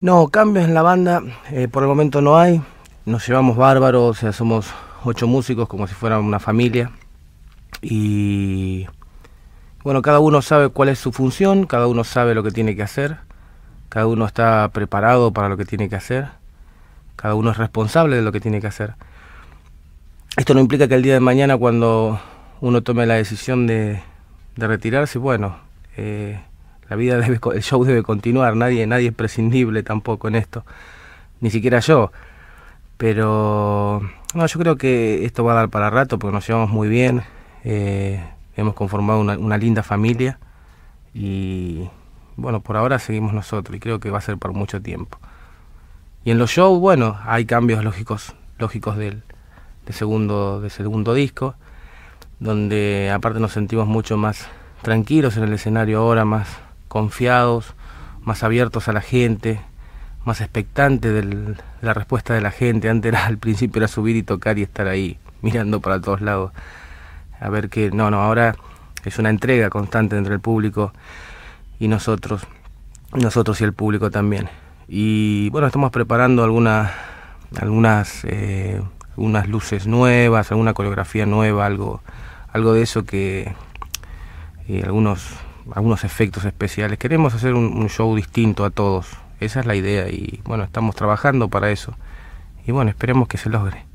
No, cambios en la banda, eh, por el momento no hay. Nos llevamos bárbaros, o sea, somos ocho músicos como si fueran una familia. Y bueno, cada uno sabe cuál es su función, cada uno sabe lo que tiene que hacer, cada uno está preparado para lo que tiene que hacer, cada uno es responsable de lo que tiene que hacer. Esto no implica que el día de mañana cuando uno tome la decisión de, retirarse, bueno, eh, la vida debe, el show debe continuar, nadie, nadie es prescindible tampoco en esto, ni siquiera yo. Pero no, yo creo que esto va a dar para rato porque nos llevamos muy bien, eh, hemos conformado una, una, linda familia y bueno, por ahora seguimos nosotros y creo que va a ser por mucho tiempo. Y en los shows, bueno, hay cambios lógicos, lógicos del, del segundo, del segundo disco, donde aparte nos sentimos mucho más tranquilos en el escenario ahora, más confiados, más abiertos a la gente, más expectantes de la respuesta de la gente. Antes era, al principio era subir y tocar y estar ahí mirando para todos lados. A ver qué... No, no, ahora es una entrega constante entre el público y nosotros, nosotros y el público también. Y bueno, estamos preparando alguna, algunas, eh, algunas luces nuevas, alguna coreografía nueva, algo, algo de eso que eh, algunos algunos efectos especiales. Queremos hacer un, show distinto a todos. Esa es la idea y bueno, estamos trabajando para eso. Y bueno, esperemos que se logre.